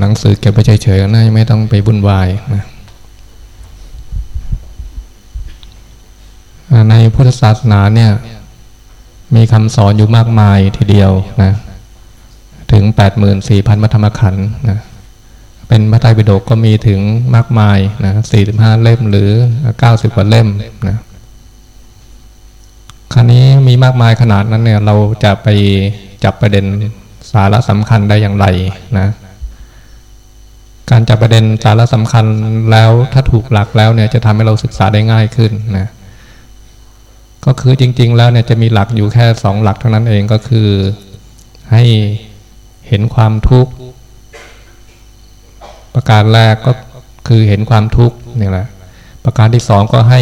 หนังสือเก็บไปเฉยๆนะไม่ต้องไปวุ่นวายนะในพุทธศาสนาเนี่ย มีคำสอนอยู่มากมายทีเดียวนะถึง 84,000มัธรรมขันธ์นะเป็นพระไตรปิฎกก็มีถึงมากมายนะ45 เล่มหรือ 90 กว่าเล่มนะ คราวนี้มีมากมายขนาดนั้นเนี่ยเราจะไปจับประเด็นสาระสำคัญได้อย่างไรนะ การจับประเด็นสาระสำคัญแล้วถ้าถูกหลักแล้วเนี่ยจะทำให้เราศึกษาได้ง่ายขึ้นนะก็คือจริง ๆ แล้วเนี่ยจะมีหลักอยู่แค่สองหลักเท่านั้นเองก็คือให้เห็นความทุกข์ ประการแรกก็คือเห็นความทุกข์นี่แหละประการที่สองก็ให้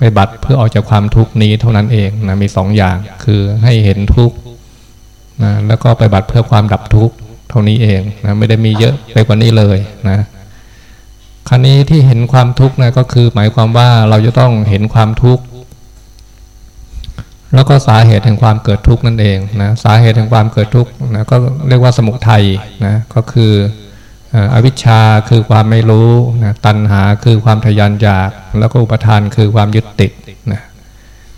ไปบัตรเพื่อออกจากความทุกข์นี้เท่านั้นเองนะมีสองอย่างคือให้เห็นทุกข์นะแล้วก็ไปบัตรเพื่อความดับทุกข์เท่านี้เองนะไม่ได้มีเยอะไปกว่านี้เลยนะครั้นี้ที่เห็นความทุกข์นะก็คือ หมายความว่าเราจะต้องเห็นความทุกข์แล้วก็สาเหตุแห่งความเกิดทุกข์นั่นเองนะสาเหตุแห่งความเกิดทุกข์นะก็เรียกว่าสมุทัยนะก็คือ อวิชชาคือความไม่รู้นะตัณหาคือความทยานอยาก แล้วก็อุปทานคือความยึดติดนะ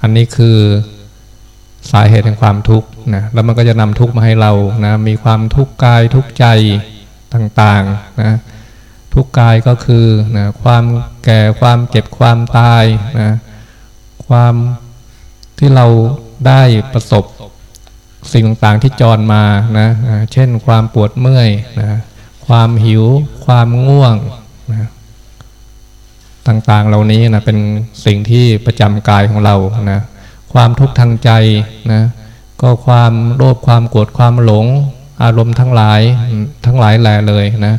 อันนี้คือสาเหตุแห่งความทุกข์นะแล้วมันก็จะนำทุกข์มาให้เรานะมีความทุกข์กายทุกข์ใจต่างๆนะทุกข์กายก็คือนะความแก่ความเจ็บความตายนะความที่เราได้ประสบสิ่งต่างๆที่จรมานะเช่นความปวดเมื่อยนะ ความหิว ความง่วงนะต่างๆ เหล่านี้นะเป็นสิ่งที่ประจำกายของเรานะความทุกข์ทางใจนะก็ความโลภความโกรธความหลง อารมณ์ทั้งหลายทั้งหลายแหล่เลยนะ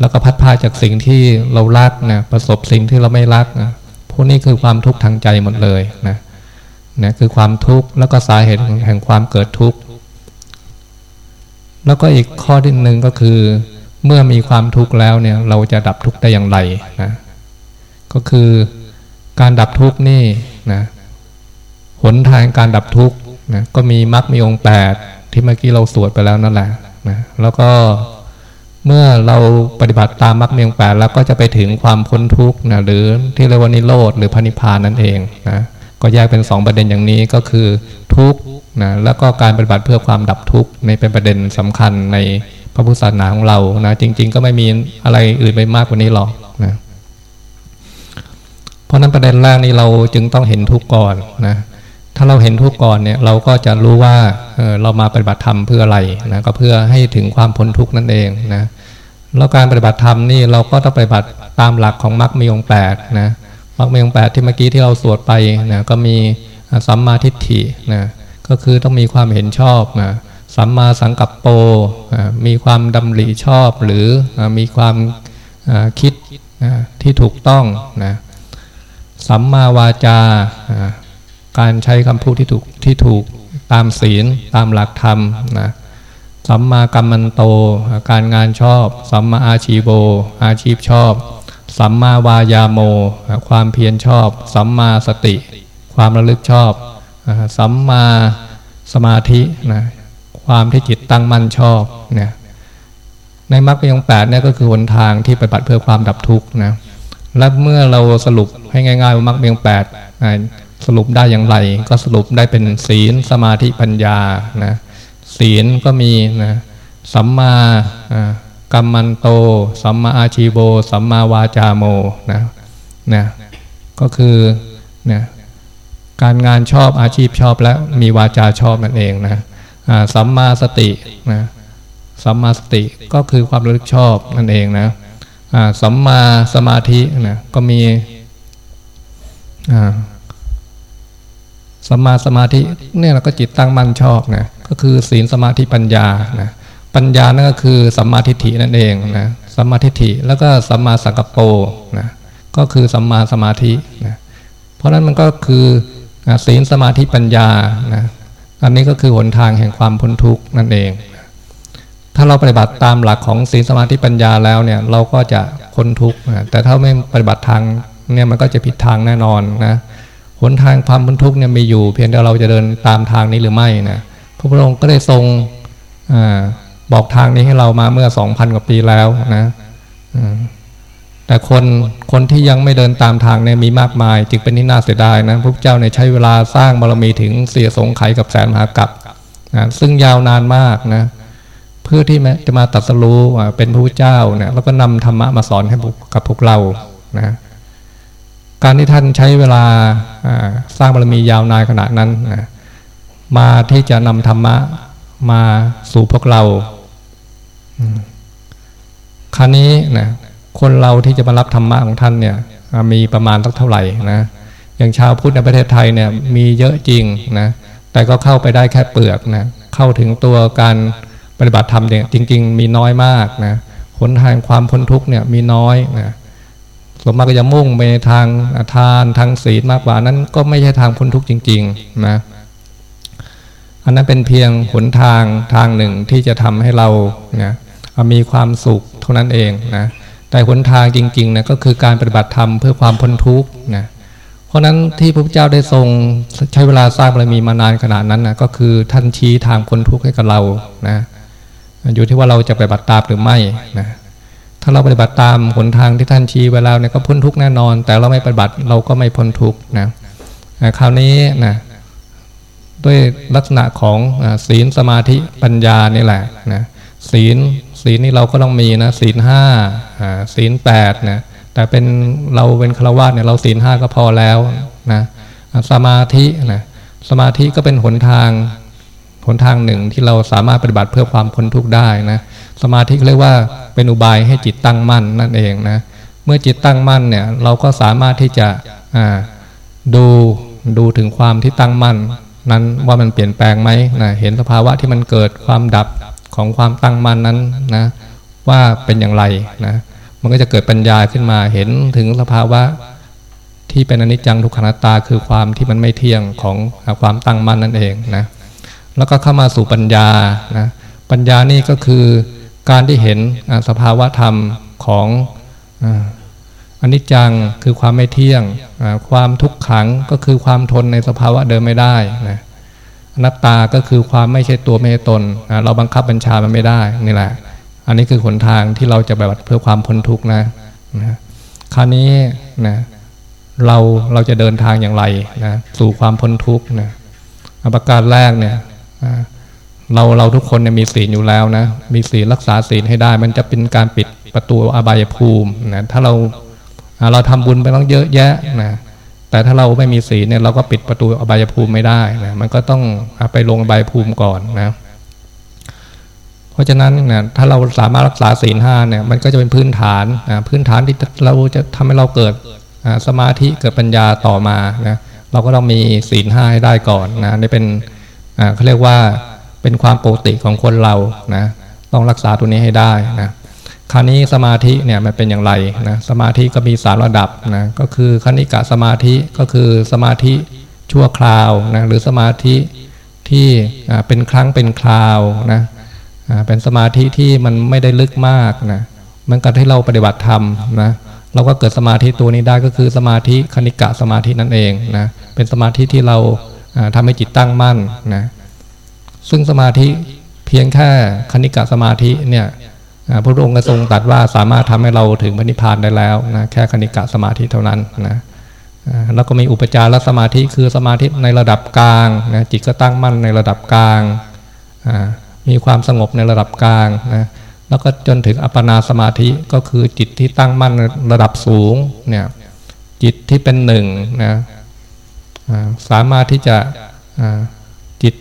แล้วก็พัดพาจากสิ่งที่เรารักนะประสบสิ่งที่เราไม่รักนะพวกนี้คือความทุกข์ทางใจหมดเลยนะนะคือความทุกข์แล้วก็สาเหตุแห่งความเกิดทุกข์แล้วก็อีกข้อที่หนึ่งก็คือ เมื่อมีความทุกข์แล้วเนี่ยเราจะดับทุกข์ได้อย่างไรนะก็คือการดับทุกข์นี่นะหนทางการดับทุกข์นะก็มีมรรคมีองค์แปดที่เมื่อกี้เราสวดไปแล้วนั่นแหละนะแล้วก็เมื่อเราปฏิบัติตามมรรคมีองค์แปดแล้วก็จะไปถึงความพ้นทุกข์นะหรือที่เรียกว่านิโรธหรือพระนิพพานนั่นเองนะก็แยกเป็นสองประเด็นอย่างนี้ก็คือทุกข์นะแล้วก็การปฏิบัติเพื่อความดับทุกข์ในเป็นประเด็นสำคัญใน พระพุทธศาสนาของเรานะจริง ๆ ก็ไม่มีอะไรอื่นไปมากกว่านี้หรอกนะเพราะนั้นประเด็นแรกนี้เราจึงต้องเห็นทุกข์ก่อนนะถ้าเราเห็นทุกข์ก่อนเนี่ยเราก็จะรู้ว่าเเรามาปฏิบัติธรรมเพื่ออะไรนะก็เพื่อให้ถึงความพ้นทุกข์นั่นเองนะแล้วการปฏิบัติธรรมนี่เราก็ต้องปฏิบัติตามหลักของมรรคมีองแปดนะมรรคมีองแปดที่เมื่อกี้ที่เราสวดไปนะก็มีสัมมาทิฏฐินะก็คือต้องมีความเห็นชอบนะ สัมมาสังกัปโปมีความดำริชอบหรือมีความคิดที่ถูกต้องนะสัมมาวาจาการใช้คำพูดที่ถูกที่ถูกตามศีลตามหลักธรรมนะสัมมากัมมันโต การงานชอบ สัมมาอาชีโบ อาชีพชอบ สัมมาวายาโม ความเพียรชอบ สัมมาสติ ความระลึกชอบ สัมมาสมาธินะ ความที่จิตตั้งมั่นชอบเนี่ยในมรรคปีองแปดเนี่ยก็คือหนทางที่ปฏิบัติเพื่อความดับทุกข์นะและเมื่อเราสรุปให้ง่ายๆว่ามรรคปีองแปดสรุปได้อย่างไร ก็สรุปได้เป็นศีลสมาธิปัญญานะศีลก็มีนะสัมมากัมมันโต สัมมาอาชีโบ สัมมาวาจาโมนะนะก็คือนะการงานชอบอาชีพชอบและมีวาจาชอบนั่นเองนะ สัมมาสตินะสัมมาสติก็คือความระลึกชอบนั่นเองนะสัมมาสมาธินะก็มีสัมมาสมาธิเนี่ยเราก็จิตตั้งมั่นชอบนะก็คือศีลสมาธิปัญญานะปัญญานั่นก็คือสัมมาทิฏฐินั่นเองนะสัมมาทิฏฐิแล้วก็สัมมาสังกัปโปนะก็คือสัมมาสมาธินะเพราะนั้นมันก็คือศีลสมาธิปัญญานะ อันนี้ก็คือหนทางแห่งความพ้นทุกข์นั่นเอง ถ้าเราปฏิบัติตามหลักของศีลสมาธิปัญญาแล้วเนี่ยเราก็จะพ้นทุกข์แต่ถ้าไม่ปฏิบัติทางเนี่ยมันก็จะผิดทางแน่นอนนะหนทางความพ้นทุกข์เนี่ยมีอยู่ เพียงแต่เราจะเดินตามทางนี้หรือไม่นะพระพุทธองค์ก็ได้ทรงอบอกทางนี้ให้เรามาเมื่อสองพันกว่าปีแล้วนะ แต่คนคนที่ยังไม่เดินตามทางเนี่ยมีมากมาย จึงเป็นที่น่าเสียดายนะพระเจ้าเนี่ยใช้เวลาสร้างบารมีถึงเสียสงไขกับแสนมหากัปนะซึ่งยาวนานมากนะเพื่อที่จะมาตัดสรู้เป็นพระพุทธเจ้าเนี่ยแล้วก็นำธรรมะมาสอนให้กับพวกเรานะการที่ท่านใช้เวลาสร้างบารมียาวนานขนาดนั้นนะมาที่จะนำธรรมะมาสู่พวกเราครั้นี้นะ คนเราที่จะมารับธรรมะของท่านเนี่ยมีประมาณสักเท่าไหร่นะอย่างชาวพุทธในประเทศไทยเนี่ยมีเยอะจริงนะแต่ก็เข้าไปได้แค่เปลือกนะเข้าถึงตัวการปฏิบัติธรรมเนี่ยจริง ๆ มีน้อยมากนะหนทางความพ้นทุกเนี่ยมีน้อยนะส่วนมากก็จะมุ่งไปทางทานทางศีลมากกว่านั้นก็ไม่ใช่ทางพ้นทุกข์จริงๆนะอันนั้นเป็นเพียงหนทางทางหนึ่งที่จะทำให้เราเนี่ยมีความสุขเท่านั้นเองนะ แต่หนทางจริงๆนะก็คือการปฏิบัติธรรมเพื่อความพ้นทุกข์นะเพราะนั้นที่พระพุทธเจ้าได้ทรงใช้เวลาสร้างบารมีมานานขนาดนั้นนะก็คือท่านชี้ทางพ้นทุกข์ให้กับเรานะอยู่ที่ว่าเราจะปฏิบัติตามหรือไม่นะถ้าเราปฏิบัติตามหนทางที่ท่านชี้ไว้แล้วเนี่ยก็พ้นทุกข์แน่นอน แต่เราไม่ปฏิบัติเราก็ไม่พ้นทุกข์นะคราวนี้นะด้วยลักษณะของศีลสมาธิปัญญานี่แหละนะศีล ศีลนี่เราก็ต้องมีนะศีลห้าศีลแปดนะแต่เป็นเราเป็นฆราวาสเนี่ยเราศีลห้าก็พอแล้วนะสมาธินะสมาธิก็เป็นหนทางหนทางหนึ่งที่เราสามารถปฏิบัติเพื่อความพ้นทุกข์ได้นะสมาธิเรียกว่าเป็นอุบายให้จิตตั้งมั่นนั่นเองนะเมื่อจิตตั้งมั่นเนี่ยเราก็สามารถที่จะดูดูถึงความที่ตั้งมั่นนั้นว่ามันเปลี่ยนแปลงไหมนะเห็นสภาวะที่มันเกิดความดับ ของความตั้งมั่นนั้นนะว่าเป็นอย่างไรนะมันก็จะเกิดปัญญาขึ้นมาเห็นถึงสภาวะที่เป็นอนิจจังทุกขัตตาคือความที่มันไม่เที่ยงของความตั้งมั่นนั่นเองนะแล้วก็เข้ามาสู่ปัญญานะปัญญานี่ก็คือการที่เห็นสภาวะธรรมของอนิจจังคือความไม่เที่ยง ความทุกขังก็คือความทนในสภาวะเดิมไม่ได้นะ นัตตาก็คือความไม่ใช่ตัวไม่ใช่ตนเราบังคับบัญชามันไม่ได้นี่แหละ อันนี้คือหนทางที่เราจะแบบเพื่อความพ้นทุกข์นะนะคราวนี้นะเราเราจะเดินทางอย่างไรนะสู่ความพ้นทุกข์นะประการแรกเนี่ยเราเราทุกคนเนี่ยมีศีลอยู่แล้วนะมีศีลรักษาศีลให้ได้ มันจะเป็นการปิดประตูอบายภูมินะถ้าเราเราทำบุญไปต้องเยอะแยะนะ แต่ถ้าเราไม่มีศีลเนี่ยเราก็ปิดประตูอบายภูมิไม่ได้นะมันก็ต้องไปลงอบายภูมิก่อนนะ เพราะฉะนั้นนะถ้าเราสามารถรักษาศีลห้าเนี่ยมันก็จะเป็นพื้นฐานนะพื้นฐานที่เราจะทำให้เราเกิดสมาธิเกิดปัญญาต่อมานะเราก็ต้องมีศีลห้าให้ได้ก่อนนะนี่เป็นเขาเรียกว่าเป็นความปกติของคนเรานะต้องรักษาตัวนี้ให้ได้นะ คราวนี้สมาธิเนี่ยมันเป็นอย่างไรนะสมาธิก็มีสามระดับนะก็คือคณิกะสมาธิก็คือสมาธิชั่วคราวนะหรือสมาธิที่เป็นครั้งเป็นคราวนะเป็นสมาธิที่มันไม่ได้ลึกมากนะมันก็ให้เราปฏิบัติธรรมนะเราก็เกิดสมาธิตัวนี้ได้ก็คือสมาธิคณิกะสมาธินั่นเองนะเป็นสมาธิที่เราทำให้จิตตั้งมั่นนะซึ่งสมาธิเพียงแค่คณิกะสมาธิเนี่ย พระองค์ก็ทรงตรัสว่าสามารถทำให้เราถึงพระนิพพานได้แล้วนะแค่คณิกะสมาธิเท่านั้นนะแล้วก็มีอุปจารสมาธิคือสมาธิในระดับกลางนะจิตก็ตั้งมั่นในระดับกลาง มีความสงบในระดับกลางนะแล้วก็จนถึงอัปปนาสมาธิก็คือจิตที่ตั้งมั่นระดับสูงเนี่ยจิตที่เป็นหนึ่งนะสามารถที่จะจิต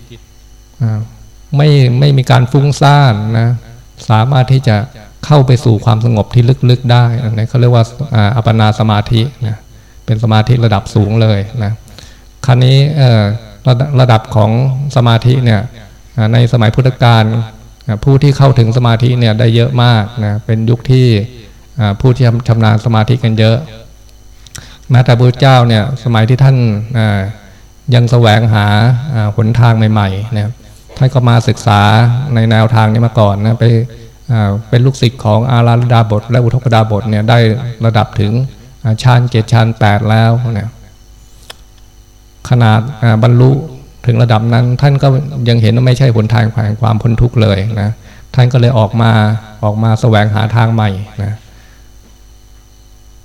ไม่ไม่มีการฟุ้งซ่านนะ สามารถที่จะเข้าไปสู่ความสงบที่ลึกๆได้อันนี้เขาเรียกว่าอัปปนาสมาธินะเป็นสมาธิระดับสูงเลยนะครั้นี้ระระดับของสมาธิเนี่ยในสมัยพุทธกาลผู้ที่เข้าถึงสมาธิเนี่ยได้เยอะมากนะเป็นยุคที่ผู้ที่ชำนาญสมาธิกันเยอะแม้แต่พระเจ้าเนี่ยสมัยที่ท่านยังแสวงหาหนทางใหม่ๆนะครับ ท่านก็มาศึกษาในแนวทางนี้มาก่อนนะไปเป็นลูกศิษย์ของอาราดาบท และอุทกดาบทเนี่ยได้ระดับถึงชานเกตชานแปดแล้วเนี่ยขนาดบรรลุถึงระดับนั้น ท่านก็ยังเห็นว่าไม่ใช่หนทางแห่งความพ้นทุกข์เลยนะท่านก็เลยออกมาออกมาแสวงหาทางใหม่นะ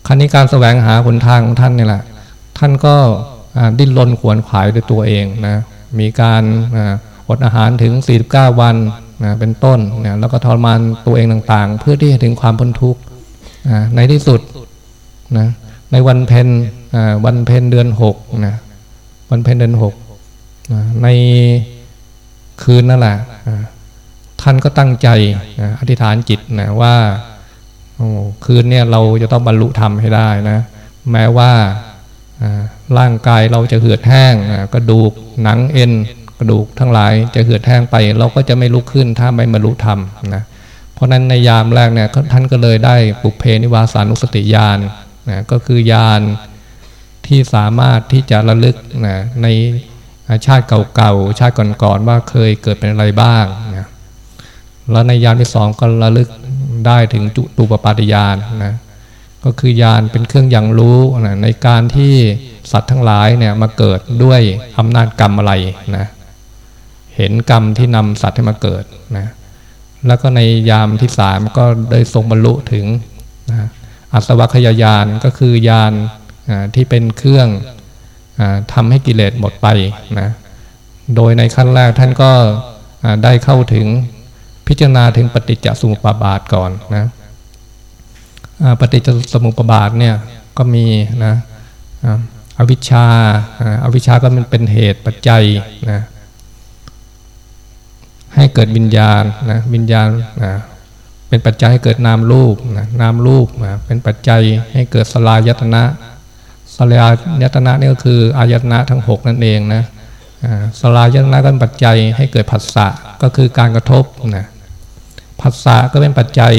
ครั้นี้การแสวงหาหนทางของท่านนี่แหละ ท่านก็ดิ้นรนขวนขวายด้วยตัวเองนะมีการ อดอาหารถึง 49 วันนะเป็นต้นนะแล้วก็ทรมานตัวเองต่างๆ เพื่อที่จะถึงความพ้นทุกข์ในที่สุดนะในวันเพ็ญวันเพ็ญเดือนหกนะวันเพ็ญเดือนหกในคืนนั่นแหละท่านก็ตั้งใจอธิษฐานจิตนะว่าคืนเนี่ยเราจะต้องบรรลุธรรมให้ได้นะแม้ว่าร่างกายเราจะเหือดแห้งกระดูกหนังเอ็น กระดูกทั้งหลายจะเหือดแห้งไป เราก็จะไม่ลุกขึ้นถ้าไม่บรรลุธรรมนะเพราะนั้นในยามแรกเนี่ยท่านก็เลยได้ปุเพนิวาสานุสติญาณนะก็คือญาณที่สามารถที่จะระลึกนะในชาติเก่าๆชาติก่อนๆว่าเคยเกิดเป็นอะไรบ้างนะแล้วในยานที่สองก็ระลึกได้ถึงจุตูปปาติยานนะก็คือยานเป็นเครื่องยังรู้นะในการที่สัตว์ทั้งหลายเนี่ยมาเกิดด้วยอำนาจกรรมอะไรนะ เห็นกรรมที่นำสัตว์ให้มาเกิดนะแล้วก็ในยามที่สามก็ได้ทรงบรรลุถึงนะอัศวคยายานก็คือยานที่เป็นเครื่องอทำให้กิเลสหมดไปนะโดยในขั้นแรกท่านก็ได้เข้าถึงพิจารณาถึงปฏิจจสมุปบาทก่อนนะปฏิจจสมุปบาทเนี่ยก็มีนะอวิชชาอวิชชาก็มันเป็นเหตุปัจจัยนะ ให้เกิดวิญญาณนะวิญญาณนะเป็นปัจจัยให้เกิดนามรูปนะนามรูปนะเป็นปัจจัยให้เกิดสลายตนะสลายตนะนี่ก็คืออายตนะทั้ง 6 นั่นเองนะสลายตนะก็เป็นปัจจัยให้เกิดผัสสะก็คือการกระทบนะผัสสะก็เป็นปัจจัย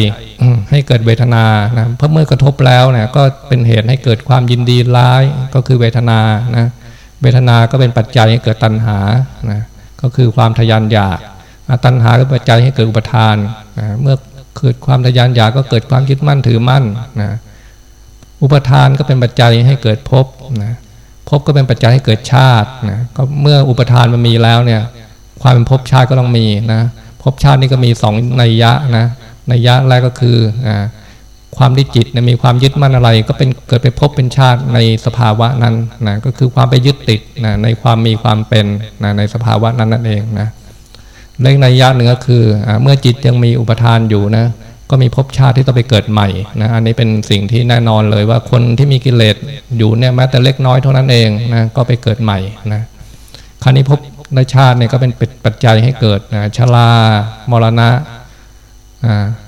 ให้เกิดเวทนานะเพราะเมื่อกระทบแล้วนี่ยก็เป็นเหตุให้เกิดความยินดีร้ายก็คือเวทนานะเวทนาก็เป็นปัจจัยให้เกิดตัณหานะก็คือความทยานอยาก ตัณหาก็ปัจจัยให้เกิดอุปทานนะเมื่อเกิดความทยานอยากก็เกิดความยึดมั่นถือมั่นนะอุปทานก็เป็นปัจจัยให้เกิดภพนะภพก็เป็นปัจจัยให้เกิดชาตินะก็เมื่ออุปทานมันมีแล้วเนี่ย ความเป็นภพชาติก็ต้องมีนะภพชาตินี่ก็มีสองนัยยะนะนัยยะแรกก็คืออความที่จิตนะมีความยึดมั่นอะไร ก็เป็นเกิดไปพบเป็นชาติในสภาวะนั้นนะก็คือความไปยึดติดนะในความมีความเป็นนะในสภาวะนั้นนั่นเองนะ เรื่องนัยยะหนึ่งก็คืออเมื่อจิตยังมีอุปทานอยู่นะ ก็มีภพชาติที่ต้องไปเกิดใหม่นะอันนี้เป็นสิ่งที่แน่นอนเลยว่าคนที่มีกิเลสอยู่เนี่ยแม้แต่เล็กน้อยเท่านั้นเองนะก็ไปเกิดใหม่นะคราวนี้ภพในชาติเนี่ยก็เป็นปัจจัยให้เกิดนะชรามรณะ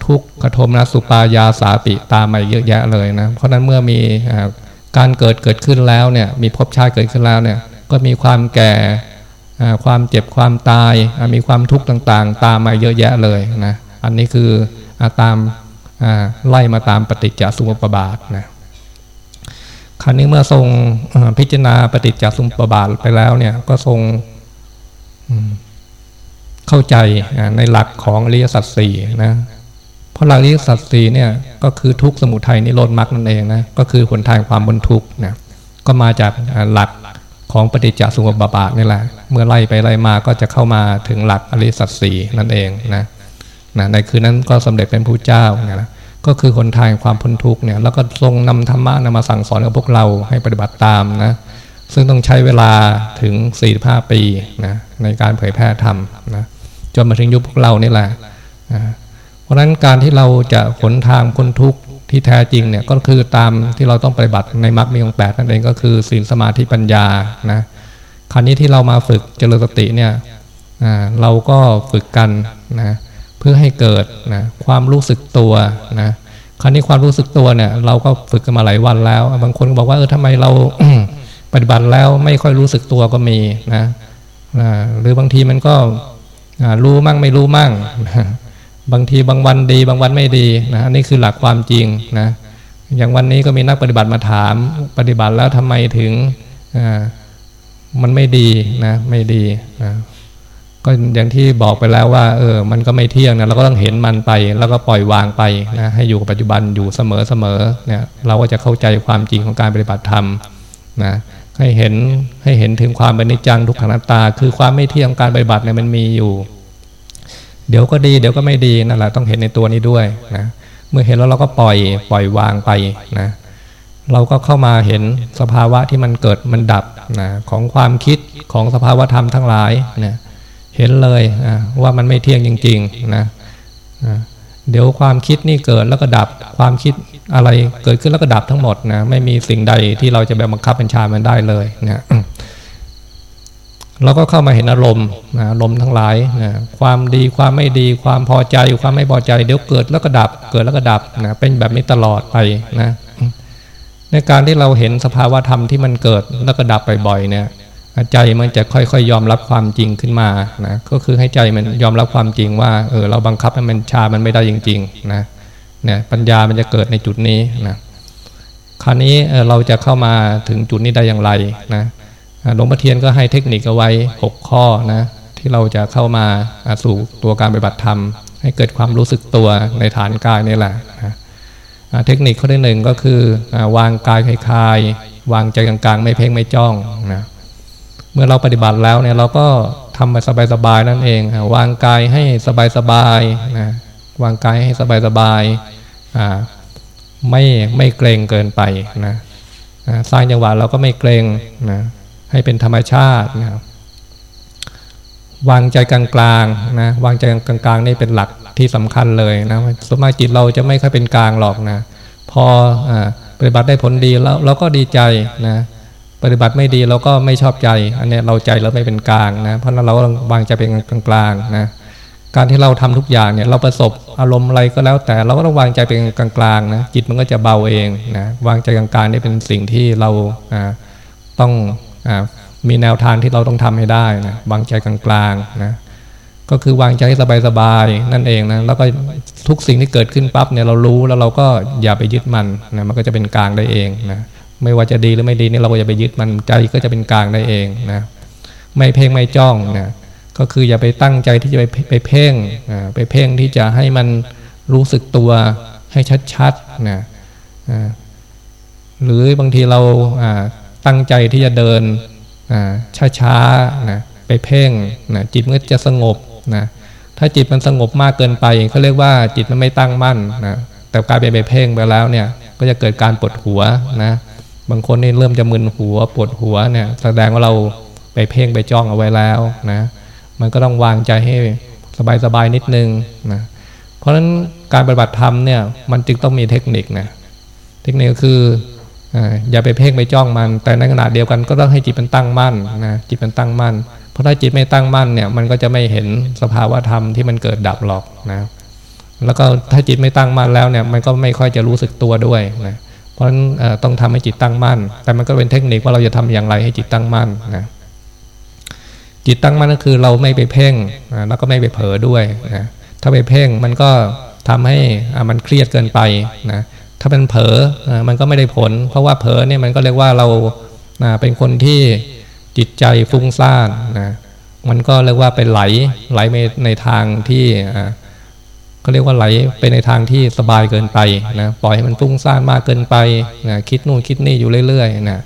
ทุกขโทมนะสุปายาสาปิตามมาเยอะแยะเลยนะเพราะนั้นเมื่อมีการเกิดเกิดขึ้นแล้วเนี่ยมีภพชาติเกิดขึ้นแล้วเนี่ยก็มีความแก่ ความเจ็บความตายมีความทุกข์ต่างๆ ตามมาเยอะแยะเลยนะอันนี้คือตามไล่มาตามปฏิจจสมุปบาทนะครั้นี้เมื่อทรงพิจารณาปฏิจจสมุปบาทไปแล้วเนี่ยก็ทรงเข้าใจในหลักของอริยสัจสี่นะเพราะหลักอริยสัจสี่เนี่ยก็คือทุกสมุทัยนิโรธมรรคนั่นเองนะก็คือหนทางความบนทุกข์นะก็มาจากหลัก ของปฏิจจสมุปบาทนี่แหละ เมื่อไล่ไปไล่มาก็จะเข้ามาถึงหลักอริสัจสี่นั่นเองนะนะในคืนนั้นก็สำเร็จเป็นผู้เจ้าเนี่ยนะก็คือคนทางความพ้นทุกเนี่ยแล้วก็ทรงนำธรรมะนำมาสั่งสอนกับพวกเราให้ปฏิบัติตามนะซึ่งต้องใช้เวลาถึง 45 ปีนะในการเผยแพร่ธรรมนะจนมาถึงยุคพวกเรานี่แหละนะเพราะฉะนั้นการที่เราจะขนทางพ้นทุกข์ ที่แท้จริงเนี่ยก็คือตามที่เราต้องปฏิบัติในมรรคมีองแปดนั่นเองก็คือศีลสมาธิปัญญานะคราวนี้ที่เรามาฝึกเจริญสติเนี่ยเราก็ฝึกกันนะเพื่อให้เกิดนะความรู้สึกตัวนะคราวนี้ความรู้สึกตัวเนี่ย เราก็ฝึกกันมาหลายวันแล้ว บางคนบอกว่าเออทำไมเราปฏิบัติแล้วไม่ค่อยรู้สึกตัวก็มีนะหรือบางทีมันก็รู้มั่งไม่รู้มั่ง บางทีบางวันดีบางวันไม่ดีนะนี่คือหลักความจริงนะอย่างวันนี้ก็มีนักปฏิบัติมาถาม ปฏิบัติแล้วทำไมถึงมันไม่ดีนะไม่ดีนะก็อย่างที่บอกไปแล้วว่าเออมันก็ไม่เที่ยงนะเราก็ต้องเห็นมันไป แล้วก็ปล่อยวางไปนะให้อยู่กับปัจจุบันอยู่เสมอเสมอเนี่ยเราก็จะเข้าใจความจริงของการปฏิบัติธรรมนะให้เห็นให้เห็นถึงความเป็นนิจจังทุกขังนัตตา คือความไม่เที่ยงการปฏิบัติเนี่ยมันมีอยู่ เดี๋ยวก็ดี เดี๋ยวก็ไม่ดีนั่นแหละต้องเห็นในตัวนี้ด้วยนะเมื่อเห็นแล้วเราก็ปล่อยปล่อยวางไปนะเราก็เข้ามาเห็นสภาวะที่มันเกิดมันดับนะของความคิดของสภาวะธรรมทั้งหลายนะเห็นเลยนะว่ามันไม่เที่ยงจริงๆนะนะเดี๋ยวความคิดนี่เกิดแล้วก็ดับความคิดอะไรเกิดขึ้นแล้วก็ดับทั้งหมดนะไม่มีสิ่งใดที่เราจะแบบบังคับบัญชามันได้เลยนะ เราก็เข้ามาเห็นอารมณ์นะอารมณ์ทั้งหลายนะความดีความไม่ดี ความพอใจความไม่พอใจ เดี๋ยวเกิดแล้วก็ดับ เกิดแล้วก็ดับนะเป็นแบบนี้ตลอดไปนะในการที่เราเห็นสภาวะธรรมที่มันเกิดแล้วก็ดับบ่อยๆเนี่ยใจมันจะค่อยๆ ยอมรับความจริงขึ้นมานะก็คือให้ใจมันยอมรับความจริงว่าเออเราบังคับให้มันชามันไม่ได้จริงๆนะเนี่ยปัญญามันจะเกิดในจุดนี้นะคราวนี้เราจะเข้ามาถึงจุดนี้ได้อย่างไรนะ หลวงพ่อเทียนก็ให้เทคนิคเอาไว้ 6 ข้อนะที่เราจะเข้ามาสู่ตัวการปฏิบัติธรรม ให้เกิดความรู้สึกตัวในฐานกายนี่แหละนะเทคนิคข้อที่หนึ่งก็คือวางกายคลายๆวางใจกลางๆ ไม่เพ่งไม่จ้องนะเมื่อเราปฏิบัติแล้วเนี่ยเราก็ทำมาสบายๆนั่นเองวางกายให้สบายๆนะวางกายให้สบายๆไม่ไม่เกรงเกินไปนะสร้างจังหวะเราก็ไม่เกรงนะ ให้เป็นธรรมชาตินะวางใจกลางๆนะวางใจกลางๆนี่เป็นหลักที่สำคัญเลยนะสมมติจิตเราจะไม่ค่อยเป็นกลางหรอกนะพออปฏิบัติได้ผลดีแล้วเราก็ดีใจนะปฏิบัติไม่ดีเราก็ไม่ชอบใจ อันนี้เราใจเราไม่เป็นกลางนะเพราะนั้นเราวางใจเป็นกลางๆนะการที่เราทำทุกอย่างเนี่ยเราประสบอารมณ์อะไรก็แล้ว แต่เราก็ต้องวางใจเป็นกลางๆนะจิตมันก็จะเบาเองนะวางใจกลางๆนี่เป็นสิ่งที่เราต้อง มีแนวทางที่เราต้องทำให้ได้นะวางใจกลางๆนะก็คือวางใจให้สบายๆนั่นเองนะแล้วก็ทุกสิ่งที่เกิดขึ้นปั๊บเนี่ยเรารู้แล้วเราก็อย่าไปยึดมันนะมันก็จะเป็นกลางได้เองนะไม่ว่าจะดีหรือไม่ดีนี่เราก็อย่าไปยึดมันใจก็จะเป็นกลางได้เองนะไม่เพ่งไม่จ้องนะก็คืออย่าไปตั้งใจที่จะไปไปเพ่งไปเพ่งที่จะให้มันรู้สึกตัวให้ชัดๆนะหรือบางทีเรา ตั้งใจที่จะเดินช้าๆนะไปเพ่งนะจิตมันจะสงบนะถ้าจิตมันสงบมากเกินไปเขาเรียกว่าจิตมันไม่ตั้งมั่นนะแต่กลายเป็นไปเพ่งไปแล้วเนี่ย ก็จะเกิดการปวดหัวนะบางคนนี่เริ่มจะมึนหัวปวดหัวเนี่ย แสดงว่าเราไปเพ่งไปจ้องเอาไว้แล้วนะมันก็ต้องวางใจให้สบายๆนิดนึงนะเพราะฉะนั้นการปฏิบัติธรรมเนี่ยมันจึงต้องมีเทคนิคนะเทคนิคก็คือ อย่าไปเพ่งไปจ้องมัน แต่ในขณะเดียวกันก็ต้องให้จิตมันตั้งมั่นนะจิตมันตั้งมั่น เพราะถ้าจิตไม่ตั้งมั่นเนี่ยมันก็จะไม่เห็นสภาวะธรรมที่มันเกิดดับหรอกนะแล้วก็ถ้าจิตไม่ตั้งมั่นแล้วเนี่ยมันก็ไม่ค่อยจะรู้สึกตัวด้วยนะเพราะฉะนั้นต้องทำให้จิตตั้งมั่น แต่มันก็เป็นเทคนิคว่าเราจะทำอย่างไรให้จิตตั้งมั่นนะจิตตั้งมั่นก็คือเราไม่ไปเพ่งนะแล้วก็ไม่ไปเผลอด้วยนะถ้าไปเพ่งมันก็ทำให้มันเครียดเกินไปนะ ถ้าเป็นเผลอมันก็ไม่ได้ผล เพราะว่าเผลอเนี่ยมันก็เรียกว่าเราเป็นคนที่จิตใจฟุ้งซ่านนะมันก็เรียกว่าเป็นไหลไหลไปในทางที่ก็เรียกว่าไหลไปในทางที่สบายเกินไปนะปล่อยให้มันฟุ้งซ่านมากเกินไปนะคิดนู่นคิดนี่อยู่เรื่อยๆนะ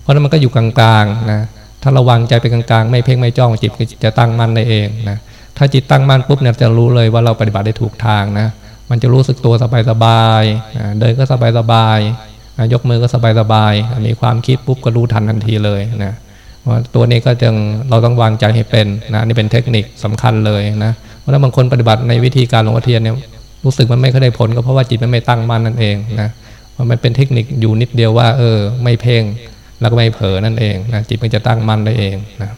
เพราะนั้นมันก็อยู่กลางๆนะถ้าระวังใจไปกลางๆ ไม่เพ่งไม่จ้องจิตจะตั้งมั่นได้เองนะถ้าจิตตั้งมั่นปุ๊บเนี่ยจะรู้เลยว่าเราปฏิบัติได้ถูกทางนะ มันจะรู้สึกตัวสบายๆเดินก็สบายๆยยกมือก็สบายๆมีความคิดปุ๊บก็รู้ทันทันทีเลยนะว่าตัวนี้ก็จึงเราต้องวางใจให้เป็นนะนี่เป็นเทคนิคสำคัญเลยนะเพราะถ้าบางคนปฏิบัติในวิธีการหลวงพ่อเทียนเนี่ยรู้สึกมันไม่ค่อยได้ผลก็เพราะว่าจิตมันไม่ตั้งมั่นนั่นเองนะมันเป็นเทคนิคอยู่นิดเดียวว่า เออ ไม่เพ่งแล้วก็ไม่เผลอนั่นเองนะจิตมันจะตั้งมั่นได้เองนะ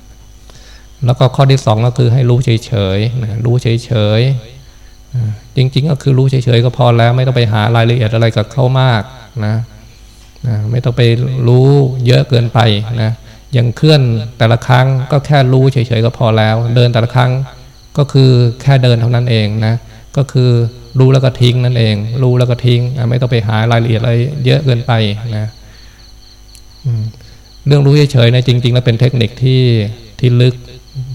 แล้วก็ข้อที่สองก็คือให้รู้เฉยๆนะรู้เฉย จริง ๆ ก็คือรู้เฉยๆก็พอแล้ว ไม่ต้องไปหารายละเอียดอะไรกับเขามากนะนะไม่ต้องไปรู้เยอะเกินไปนะอย่างเคลื่อนแต่ละครั้งก็แค่รู้เฉยๆก็พอแล้ว เดินแต่ละครั้งก็คือแค่เดินเท่านั้นเองนะก็คือรู้แล้วก็ทิ้งนั่นเอง รู้แล้วก็ทิ้งไม่ต้องไปหารายละเอียดอะไรเยอะเกินไปนะเรื่องรู้เฉยๆนะจริง ๆ แล้วเป็นเทคนิคที่ที่ลึก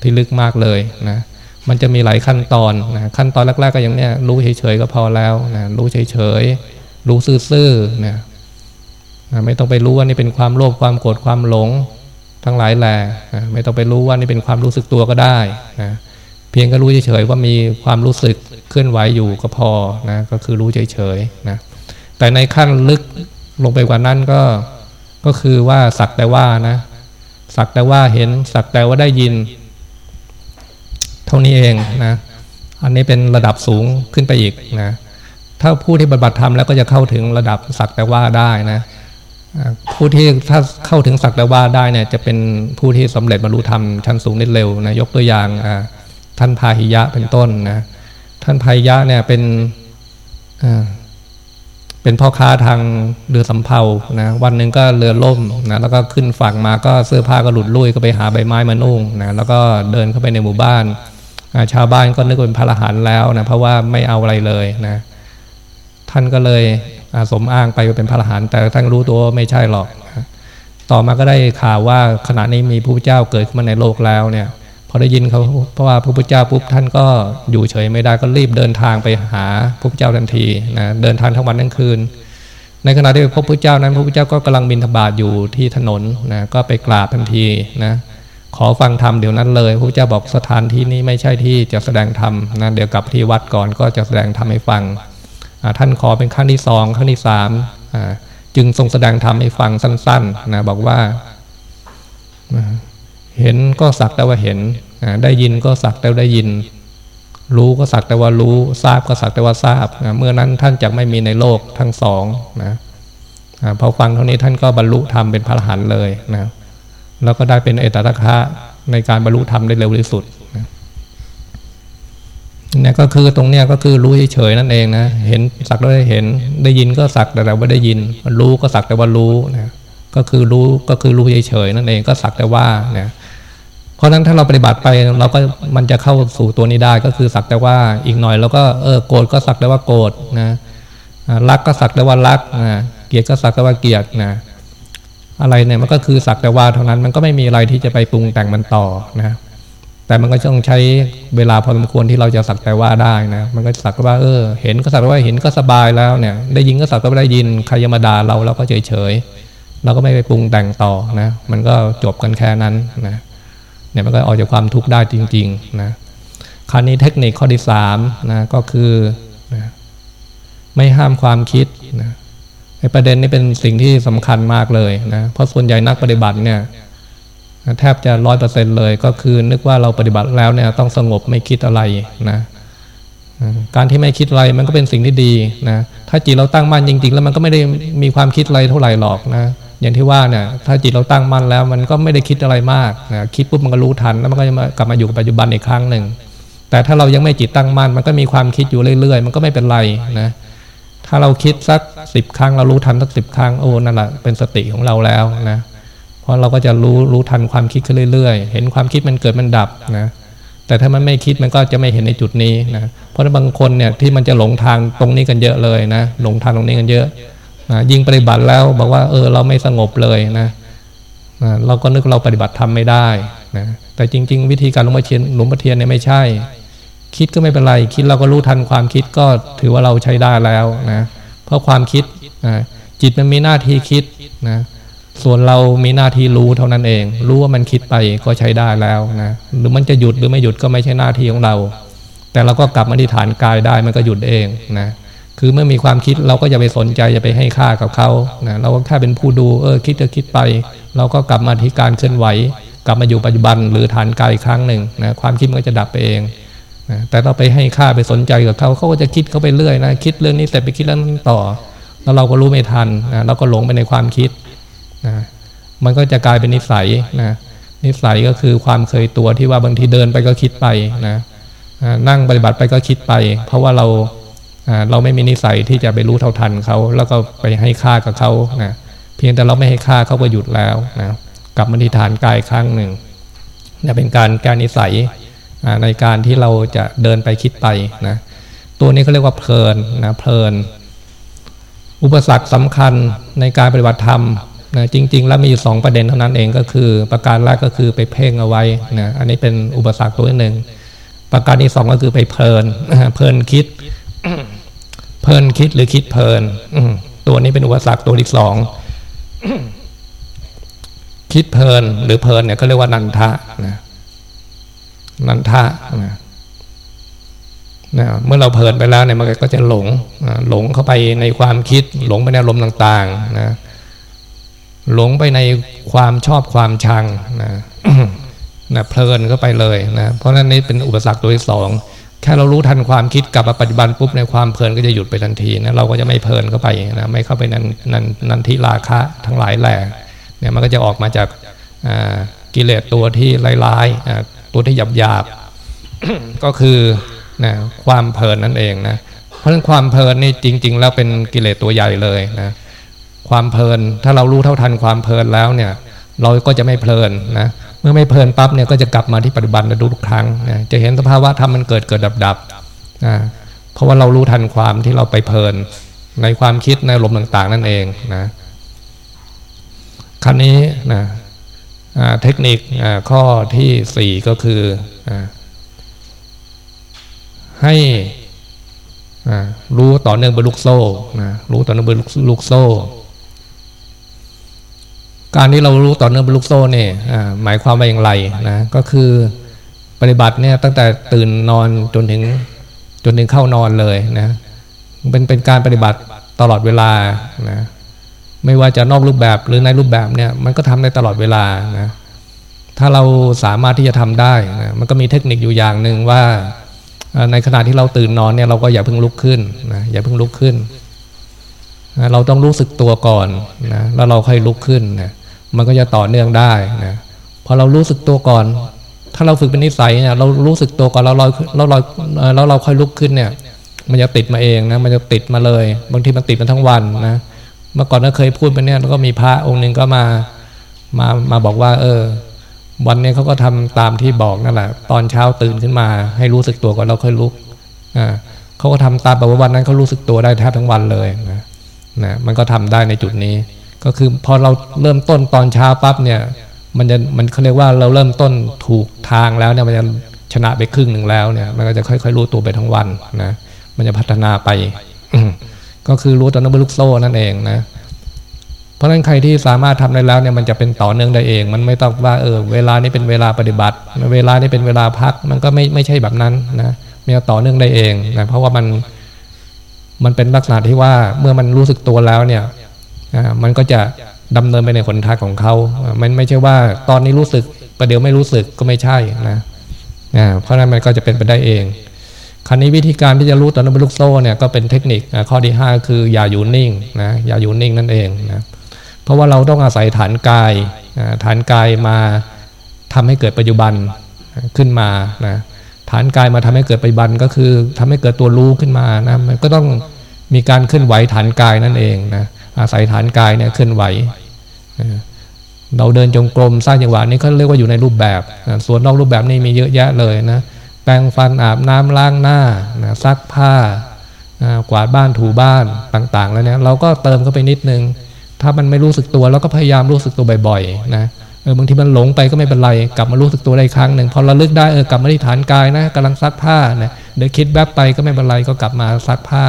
ที่ลึกมากเลยนะ มันจะมีหลายขั้นตอนนะขั้นตอนแรก ๆ ก็อย่างเนี้ยรู้เฉยๆก็พอแล้วนะรู้เฉยๆรู้ซื่อๆนะไม่ต้องไปรู้ว่านี่เป็นความโลภความโกรธความหลงทั้งหลายแหล่ไม่ต้องไปรู้ว่านี่เป็นความรู้สึกตัวก็ได้นะเพียงก็รู้เฉยๆว่ามีความรู้สึกเคลื่อนไหวอยู่ก็พอนะก็คือรู้เฉยๆนะแต่ในขั้นลึกลงไปกว่านั้นก็ก็คือว่าสักแต่ว่านะสักแต่ว่าเห็นสักแต่ว่าได้ยิน เท่านี้เองนะ อันนี้เป็นระดับสูงขึ้นไปอีกนะ ถ้าผู้ที่ปฏิบัติธรรมแล้วก็จะเข้าถึงระดับสักแต่ว่าได้นะผู้ที่ถ้าเข้าถึงสักแต่ว่าได้เนี่ย จะเป็นผู้ที่สำเร็จบรรลุธรรมชั้นสูงนิดเร็วนะยกตัวอย่างท่านพาหิยะเป็นต้นนะท่านพาหิยะเนี่ยเป็นเป็นพ่อค้าทางเรือสำเภานะวันหนึ่งก็เรือล่มนะแล้วก็ขึ้นฝั่งมาก็เสื้อผ้าก็หลุดลุ่ยก็ไปหาใบไม้มานุ่งนะแล้วก็เดินเข้าไปในหมู่บ้าน ชาวบ้านก็นึกว่าเป็นพระอรหันต์แล้วนะเพราะว่าไม่เอาอะไรเลยนะ ท่านก็เลยสมอ้างไปเป็นพระอรหันต์แต่ท่านรู้ตัวไม่ใช่หรอกนะต่อมาก็ได้ข่าวว่าขณะนี้มีพระพุทธเจ้าเกิดขึ้นมาในโลกแล้วเนี่ยพอได้ยินเขาเพราะว่าพระพุทธเจ้าปุ๊บท่านก็อยู่เฉยไม่ได้ก็รีบเดินทางไปหาพระพุทธเจ้าทันทีนะเดินทางทั้งวันทั้งคืน ในขณะที่พบพระพุทธเจ้านั้นพระพุทธเจ้าก็กำลังบินธบาตอยู่ที่ถนนนะก็ไปกราบทันทีนะ ขอฟังธรรมเดี๋ยวนั้นเลยพระเจ้าบอกสถานที่นี้ไม่ใช่ที่จะแสดงธรรมนะเดี๋ยวกลับที่วัดก่อนก็จะแสดงธรรมให้ฟัง ท่านขอเป็นครั้งที่สองครั้งที่สามจึงทรงแสดงธรรมให้ฟังสั้นๆนะบอกว่า เห็นก็สักแต่ว่าเห็น ได้ยินก็สักแต่ได้ยิน รู้ก็สักแต่ว่ารู้ ทราบก็สักแต่ว่าทราบ เมื่อนั้นท่านจะไม่มีในโลกทั้งสองนะพอฟังเท่านี้ท่านก็บรรลุธรรมเป็นพระอรหันต์เลยนะ แล้วก็ได้เป็นเอตตะคะในการบรรลุธรรมได้เร็วที่สุดนี่ก็คือตรงเนี้ยก็คือรู้เฉยๆนั่นเองนะเห็นสักได้เห็นได้ยินก็สักแต่ว่าได้ยิน รู้ก็สักแต่ว่ารู้นะก็คือรู้ก็คือรู้เฉยๆนั่นเองก็สักแต่ว่าเนะเพราะนั้นถ้าเราปฏิบัติไปเราก็มันจะเข้าสู่ตัวนี้ได้ก็คือสักแต่ว่าอีกหน่อยเราก็เออโกรธก็สักแต่ว่าโกรธนะรักก็สักแต่ว่ารักนะเกลียดก็สักแต่ว่าเกลียดนะ อะไรเนี่ยมันก็คือสักแต่ว่าเท่านั้นมันก็ไม่มีอะไรที่จะไปปรุงแต่งมันต่อนะแต่มันก็ต้องใช้เวลาพอสมควรที่เราจะสักแต่ว่าได้นะมันก็สักว่าเออ เห็นก็สักว่าเห็นก็สบายแล้วเนี่ย ได้ยินก็สักว่าได้ยินใครยมาด่าเราเราก็เฉยเฉยเราก็ไม่ไปปรุงแต่งต่อนะมันก็จบกันแค่นั้นนะเนี่ยมันก็ออกจากความทุกข์ได้จริงๆนะคราวนี้เทคนิคข้อที่สามนะก็คือนะไม่ห้ามความคิดนะ ไอ้ประเด็นนี้เป็นสิ่งที่สำคัญมากเลยนะเพราะส่วนใหญ่นักปฏิบัติเนี่ยแทบจะร้อยเปอร์เซ็นเลยก็คือนึกว่าเราปฏิบัติแล้วเนี่ยต้องสงบไม่คิดอะไรนะการที่ไม่คิดอะไรมันก็เป็นสิ่งที่ดีนะถ้าจิตเราตั้งมั่นจริง ๆ แล้วมันก็ไม่ได้มีความคิดอะไรเท่าไหร่หรอกนะอย่างที่ว่าเนี่ยถ้าจิตเราตั้งมั่นแล้ว มันก็ไม่ได้คิดอะไรมากนะคิดปุ๊บมันก็รู้ทันแล้วมันก็จะมากลับมาอยู่กับปัจจุบันอีกครั้งหนึ่งแต่ถ้าเรายังไม่จิตตั้งมั่นมันก็มีความคิดอยู่เรื่อยๆ มันก็ไม่เป็นไรนะ ถ้าเราคิดสักสิบครั้ง เรารู้ทันสักสิบครั้งโอ้นั่นแหละเป็นสติของเราแล้วนะเพราะเราก็จะรู้รู้ทันความคิดขึ้นเรื่อยๆ เห็นความคิดมันเกิดมันดับนะแต่ถ้ามันไม่คิดมันก็จะไม่เห็นในจุดนี้นะเพราะบางคนเนี่ยที่มันจะหลงทางตรงนี้กันเยอะเลยนะหลงทางตรงนี้กันเยอะนะยิ่งปฏิบัติแล้วบอกว่าเออเราไม่สงบเลยนะนะเราก็นึกเราปฏิบัติทำไม่ได้นะแต่จริง ๆ วิธีการหลวงพ่อเทียนหลวงพ่อเทียนเนี่ยไม่ใช่ คิดก็ไม่เป็นไร คิดเราก็รู้ทันความคิดก็ถือว่าเราใช้ได้แล้วนะเพราะความคิดนะจิตมันมีหน้าที่คิดนะส่วนเรามีหน้าที่รู้เท่านั้นเอง รู้ว่ามันคิดไปก็ใช้ได้แล้วนะหรือมันจะหยุดหรือไม่หยุดก็ไม่ใช่หน้าที่ของเรา แต่เราก็กลับมาที่ฐานกายได้มันก็หยุดเองนะคือเมื่อมีความคิดเราก็อย่าไปสนใจอย่าไปให้ค่ากับเขานะเราก็แค่เป็นผู้ดูเออคิดจะคิดไป เราก็กลับมาที่การเคลื่อนไหว กลับมาอยู่ปัจจุบันหรือฐานกายอีกครั้งหนึ่งนะความคิดมันก็จะดับไปเอง นะแต่เราไปให้ค่าไปสนใจกับเขาเขาก็จะคิดเขาไปเรื่อยนะคิดเรื่องนี้แต่ไปคิดเรื่องนั้นต่อ แล้วเราก็รู้ไม่ทันนะเราก็หลงไปในความคิดนะมันก็จะกลายเป็นนิสัยนะนิสัยก็คือความเคยตัวที่ว่าบางทีเดินไปก็คิดไปนะนั่งปฏิบัติไปก็คิดไป เพราะว่าเราเราไม่มีนิสัยที่จะไปรู้เท่าทันเขา แล้วก็ไปให้ค่ากับเขานะเพียงแต่เราไม่ให้ค่าเขาก็หยุดแล้วนะกลับมาที่ฐานกายครั้งหนึ่งนี่เป็นการการนิสัย ในการที่เราจะเดินไปคิดไปนะตัวนี้เขาเรียกว่าเพลินนะเพลิน อุปสรรคสำคัญในการปฏิบัติธรรมนะจริง ๆ แล้วมีอยู่สองประเด็นเท่านั้นเองก็คือ ประการแรกก็คือไปเพ่งเอาไว้นะอันนี้เป็นอุปสรรคตัวหนึ่งประการที่สองก็คือไปเพลินเพลินคิด เพลินคิดหรือคิดเพลินตัวนี้เป็นอุปสรรคตัวที่สองคิดเพลินหรือเพลินเนี่ยก็เรียกว่านันทะนะ นันทะนะนะเมื่อเราเพลินไปแล้วเนี่ยมันก็จะหลงหลงเข้าไปในความคิด หลงไปในอารมณ์ต่างๆนะหลงไปในความชอบความชังนะนะเพลินเข้าไปเลยนะเพราะนั้นนี่เป็นอุปสรรคตัวที่สองแค่เรารู้ทันความคิดกลับมาปัจจุบันปุ๊บในความเพลินก็จะหยุดไปทันทีนะเราก็จะไม่เพลินเข้าไปนะไม่เข้าไปนันนันนันทิราคะทั้งหลายแหล่เนี่ยมันก็จะออกมาจากกิเลสตัวที่ร้ายๆ ตัวที่หยาบหยาบก็คือนะความเพลินนั่นเองนะเพราะฉะนั้นความเพลินนี่จริง ๆ แล้วเป็นกิเลสตัวใหญ่เลยนะความเพลินถ้าเรารู้เท่าทันความเพลินแล้วเนี่ย เราก็จะไม่เพลินนะเมื่อไม่เพลินปั๊บเนี่ยก็จะกลับมาที่ปัจจุบันทุกครั้งนะจะเห็นสภาวะธรรมมันเกิดเกิดดับดับนะเพราะว่าเรารู้ทันความที่เราไปเพลิน ในความคิดในลมต่างๆ นั่นเองนะครั้นี้นะ เทคนิคข้อที่สี่ก็คืออให้รู้ต่อเนื่องบนลูกโซ่นะรู้ต่อเนื่องบนลูกโซ่ การที่เรารู้ต่อเนื่องเป็นลูกโซ่เนี่ยหมายความว่าอย่างไรนะก็คือปฏิบัติเนี่ยตั้งแต่ตื่นนอนจนถึงจนถึงเข้านอนเลยนะเป็นเป็นการปฏิบัติตลอดเวลานะ ไม่ว่าจะนอกรูปแบบหรือในรูปแบบเนี่ยมันก็ทำได้ตลอดเวลานะถ้าเราสามารถที่จะทำได้นะมันก็มีเทคนิคอยู่อย่างหนึ่งว่าในขณะที่เราตื่นนอนเนี่ยเราก็อย่าเพิ่งลุกขึ้นนะอย่าเพิ่งลุกขึ้นเราต้องรู้สึกตัวก่อนนะแล้วเราค่อยลุกขึ้นนะมันก็จะต่อเนื่องได้นะพอเรารู้สึกตัวก่อน ถ้าเราฝึกเป็นนิสัยเนี่ยเรารู้สึกตัวก่อนเราลอยเราลอยแล้วเราค่อยลุกขึ้นเนี่ย มันจะติดมาเองนะมันจะติดมาเลย บางทีมันติดมาทั้งวันนะ มื่อก่อนเราเคยพูดไปเนี่ยแล้วก็มีพระองค์หนึ่งก็มามามาบอกว่า เออ วันนี้เขาก็ทำตามที่บอกนั่นแหละตอนเช้าตื่นขึ้นมา ให้รู้สึกตัวก่อนเราค่อยลุกอ่าเขาก็ทำตามแบบว่าวันนั้นเขารู้สึกตัวได้แทบทั้งวันเลยนะนะมันก็ทำได้ในจุดนี้ ก็คือพอเราเริ่มต้นตอนเช้าปั๊บเนี่ยมันจะมันเขาเรียกว่าเราเริ่มต้นถูกทางแล้วเนี่ยมันจะชนะไปครึ่งหนึ่งแล้วเนี่ย มันก็จะค่อยๆรู้ตัวไปทั้งวันนะมันจะพัฒนาไป ก็คือรู้ตอนนั้นเป็นลูกโซ่นั่นเองนะ เพราะฉะนั้นใครที่สามารถทำได้แล้วเนี่ยมันจะเป็นต่อเนื่องได้เอง มันไม่ต้องว่าเออเวลานี้เป็นเวลาปฏิบัติ เวลานี้เป็นเวลาพัก มันก็ไม่ไม่ใช่แบบนั้นนะมันจะต่อเนื่องได้เองนะเพราะว่ามันมันเป็นลักษณะที่ว่าเมื่อมันรู้สึกตัวแล้วเนี่ยมันก็จะดำเนินไปในขนทางของเขา มันไม่ใช่ว่าตอนนี้รู้สึกประเดี๋ยวไม่รู้สึกก็ไม่ใช่นะ เพราะนั้นมันก็จะเป็นไปได้เอง คราวนี้วิธีการที่จะรู้ตอนนั้นเป็นลูกโซ่เนี่ยก็เป็นเทคนิคข้อที่ 5 คืออย่าอยู่นิ่งนะอย่าอยู่นิ่งนั่นเองนะเพราะว่าเราต้องอาศัยฐานกายฐานกายมาทำให้เกิดปัจจุบันขึ้นมานะฐานกายมาทำให้เกิดปัจจุบันก็คือทำให้เกิดตัวรู้ขึ้นมานะมันก็ต้องมีการเคลื่อนไหวฐานกายนั่นเองนะอาศัยฐานกายเนี่ยเคลื่อนไหวเราเดินจงกรมสร้างจังหวะนี้เขาเรียกว่าอยู่ในรูปแบบส่วนนอกรูปแบบนี่มีเยอะแยะเลยนะ ปรงฟันอาบน้ำล้างหน้านะซักผ้ากวาดบ้านถูบ้านต่างๆ แล้วเนี่ยเราก็เติมเข้าไปนิดนึง ถ้ามันไม่รู้สึกตัวเราก็พยายามรู้สึกตัวบ่อยๆนะเออบางทีมันหลงไปก็ไม่เป็นไรกลับมารู้สึกตัวได้ครั้งหนึ่งพอเราลึกได้เออกลับมาที่ฐานกายนะกำลังซักผ้านะเดี๋ยวคิดแวบไปก็ไม่เป็นไรก็กลับมาซักผ้า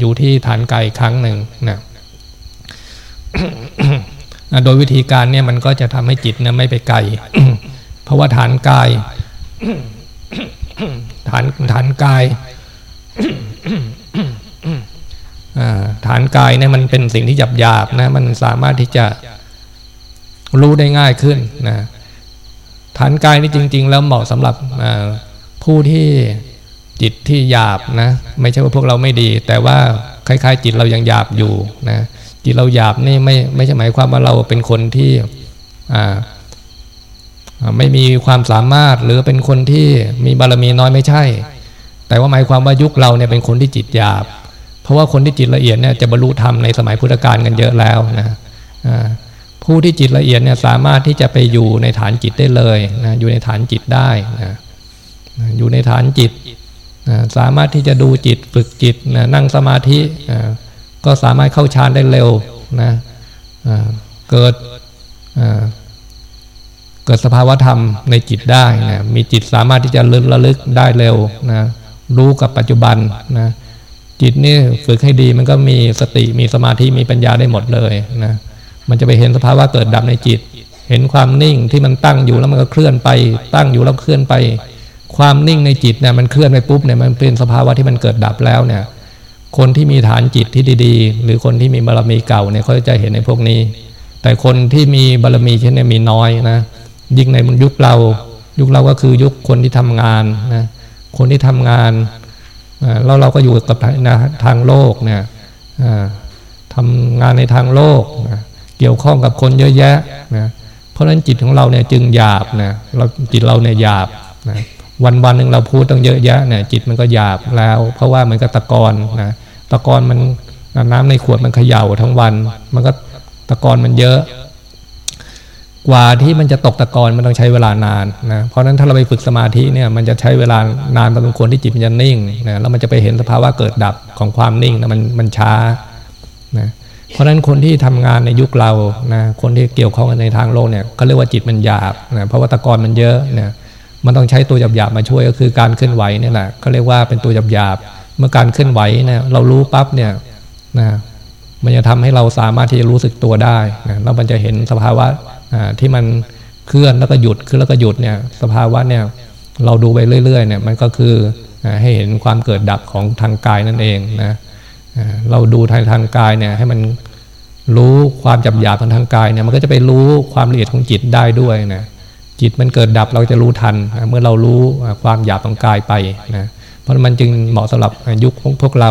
อยู่ที่ฐานกายครั้งหนึ่งนะโดยวิธีการเนี่ยมันก็จะทำให้จิตเนี่ยไม่ไปไกลเพราะว่าฐานกาย ฐานฐานกายฐานกายเนี่ยมันเป็นสิ่งที่หยาบหยาบนะ มันสามารถที่จะรู้ได้ง่ายขึ้นนะฐานกายนี่จริง ๆ แล้วเหมาะสำหรับผู้ที่จิตที่หยาบนะไม่ใช่ว่าพวกเราไม่ดี แต่ว่าคล้ายๆ จิตเรายังหยาบอยู่นะจิตเราหยาบนี่ไม่ไม่ใช่หมายความว่าเราเป็นคนที่ ไม่มีความสามารถหรือเป็นคนที่มีบารมีน้อยไม่ใช่ แต่ว่าหมายความว่ายุคเราเนี่ยเป็นคนที่จิตหยาบ เพราะว่าคนที่จิตละเอียดเนี่ยจะบรรลุธรรมในสมัยพุทธกาลกันเยอะแล้วนะผู้ที่จิตละเอียดเนี่ยสามารถที่จะไปอยู่ในฐานจิตได้เลยนะอยู่ในฐานจิตได้นะอยู่ในฐานจิตนะสามารถที่จะดูจิตฝึกจิตนะนั่งสมาธินะก็สามารถเข้าฌานได้เร็วนะเกิด เกิดสภาวธรรมในจิตได้นะมีจิตสามารถที่จะลึกระลึกได้เร็วนะรู้กับปัจจุบันนะจิตนี่ฝึกให้ดีมันก็มีสติมีสมาธิมีปัญญาได้หมดเลยนะมันจะไปเห็นสภาวะเกิดดับในจิต เห็นความนิ่งที่มันตั้งอยู่แล้วมันก็เคลื่อนไป ตั้งอยู่แล้วเคลื่อนไป ความนิ่งในจิตเนี่ยมันเคลื่อนไปปุ๊บเนี่ยมันเป็นสภาวะที่มันเกิดดับแล้วเนี่ยคนที่มีฐานจิตที่ดีๆ หรือคนที่มีบารมีเก่าเนี่ยเขาจะเห็นในพวกนี้ แต่คนที่มีบารมีเช่นนี้มีน้อยนะ ยิ่งในยุคเรา ยุคเราก็คือยุคคนที่ทำงานนะคนที่ทำงานแล้วเราก็อยู่กับทางโลกเนี่ยทำงานในทางโลกนะเกี่ยวข้องกับคนเยอะแยะนะเพราะฉะนั้นจิตของเราเนี่ยจึงหยาบนะเราจิตเราเนี่ยหยาบนะวันวันหนึ่งเราพูดต้องเยอะแยะเนี่ยจิตมันก็หยาบแล้ว เพราะว่ามันก็ตะกอนนะตะกอนมันน้ำในขวดมันเขย่าทั้งวัน มันก็ตะกอนมันเยอะ กว่าที่มันจะตกตะกอนมันต้องใช้เวลานานนะเพราะฉะนั้นถ้าเราไปฝึกสมาธิเนี่ยมันจะใช้เวลานานพอสมควรที่จิตมันจะนิ่งนะแล้วมันจะไปเห็นสภาวะเกิดดับของความนิ่งนะมันมันช้านะเพราะฉะนั้นคนที่ทำงานในยุคเรานะคนที่เกี่ยวข้องกันในทางโลกเนี่ยก็เรียกว่าจิตมันหยาบนะเพราะว่าตะกอนมันเยอะเนี่ยมันต้องใช้ตัวหยาบๆมาช่วยก็คือการเคลื่อนไหวนี่แหละเขาเรียกว่าเป็นตัวหยาบๆเมื่อการเคลื่อนไหวเนี่ยเรารู้ปั๊บเนี่ยนะมันจะทำให้เราสามารถที่จะรู้สึกตัวได้นะแล้วมันจะเห็นสภาวะ ที่มันเคลื่อนแล้วก็หยุดขึ้นแล้วก็หยุดเนี่ยสภาวะเนี่ยเราดูไปเรื่อยๆเนี่ยมันก็คือให้เห็นความเกิดดับของทางกายนั่นเองนะเราดูทางทางกายเนี่ยให้มันรู้ความจับหยาบทางทางกายเนี่ยมันก็จะไปรู้ความละเอียดของจิตได้ด้วยนะจิตมันเกิดดับเราจะรู้ทัน เมื่อเรารู้ความหยาบของกายไปนะเพราะมันจึงเหมาะสำหรับยุคพวกเรา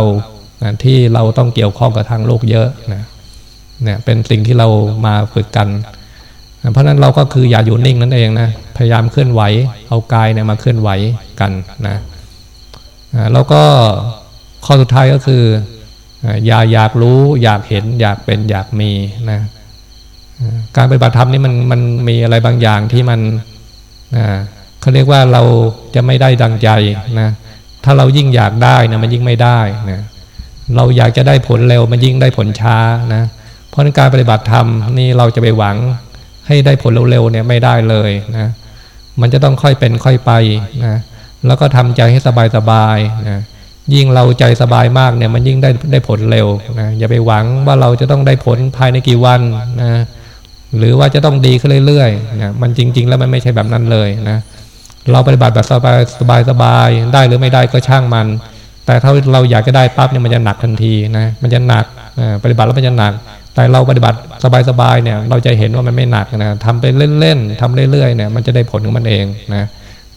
ที่เราต้องเกี่ยวข้องกับทางโลกเยอะนะเนี่ยเป็นสิ่งที่เรามาฝึกกัน เพราะนั้นเราก็คืออย่าอยู่นิ่งนั่นเองนะพยายามเคลื่อนไหว เอากายเนี่ยมาเคลื่อนไหวกันนะแล้วก็ข้อสุดท้ายก็คืออย่าอยากรู้ อยากเห็น อยากเป็นอยากมีนะการปฏิบัติธรรมนี่มันมันมีอะไรบางอย่างที่มันเขาเรียกว่าเราจะไม่ได้ดังใจนะถ้าเรายิ่งอยากได้นะมันยิ่งไม่ได้นะเราอยากจะได้ผลเร็วมันยิ่งได้ผลช้านะเพราะการปฏิบัติธรรมนี่เราจะไปหวัง ให้ได้ผลเร็วๆเนี่ยไม่ได้เลยนะ มันจะต้องค่อยเป็นค่อยไปนะ แล้วก็ทำใจให้สบายๆนะ ยิ่งเราใจสบายมากเนี่ยมันยิ่งได้ได้ผลเร็วนะ อย่าไปหวังว่าเราจะต้องได้ผลภายในกี่วันนะ หรือว่าจะต้องดีขึ้นเรื่อยๆนะมันจริง ๆ แล้วมันไม่ใช่แบบนั้นเลยนะ เราปฏิบัติแบบสบายสบายสบายได้หรือไม่ได้ก็ช่างมัน แต่ถ้าเราอยากจะได้ปั๊บเนี่ยมันจะหนักทันทีนะ มันจะหนักปฏิบัติแล้วมันจะหนัก แต่เราปฏิบัติสบายๆเนี่ยเราจะเห็นว่ามันไม่หนักนะทำไปเล่นๆทำเรื่อยๆเนี่ยมันจะได้ผลของมันเองนะ